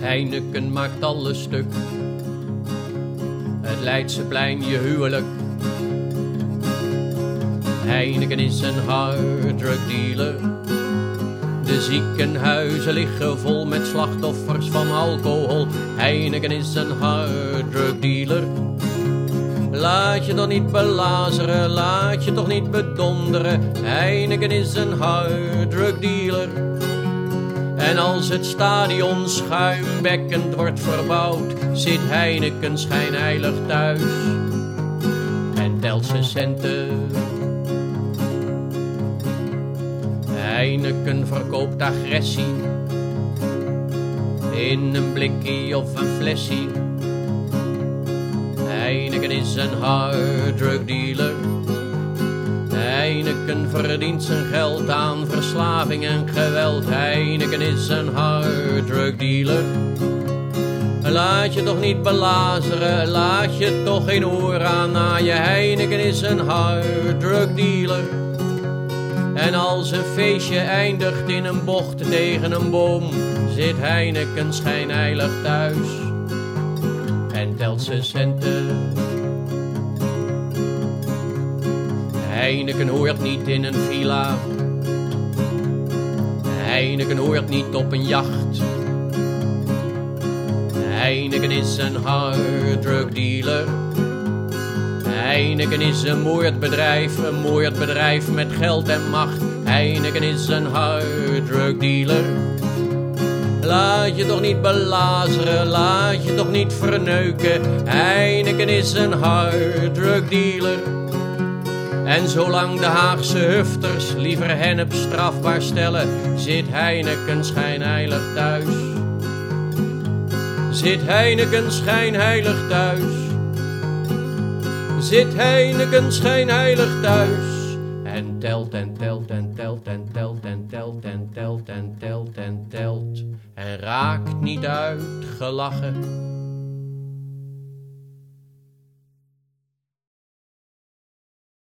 Heineken maakt alles stuk. Het Leidseplein je huwelijk. Heineken is een harddrugdealer. De ziekenhuizen liggen vol met slachtoffers van alcohol. Heineken is een harddrugdealer. Laat je toch niet belazeren, laat je toch niet bedonderen. Heineken is een harddrugdealer. En als het stadion schuimbekkend wordt verbouwd, zit Heineken schijnheilig thuis en telt zijn centen. Heineken verkoopt agressie in een blikkie of een flessie. Heineken is een harddrugdealer. Heineken verdient zijn geld aan verslaving en geweld. Heineken is een harddrugdealer. Laat je toch niet belazeren, laat je toch geen oor aan naaien. Heineken is een harddrugdealer. En als een feestje eindigt in een bocht tegen een boom, zit Heineken schijnheilig thuis en telt zijn centen. Heineken hoort niet in een villa. Heineken hoort niet op een jacht. Heineken is een harddrugdealer. Heineken is een moordbedrijf, een moordbedrijf met geld en macht. Heineken is een harddrugdealer. Laat je toch niet belazeren, laat je toch niet verneuken. Heineken is een harddrugdealer. En zolang de Haagse hufters liever hennep strafbaar stellen, zit Heineken schijnheilig thuis. Zit Heineken schijnheilig thuis. Zit Heineken schijnheilig thuis. En telt en telt en telt en telt en telt en telt en telt en telt. En raakt niet uitgelachen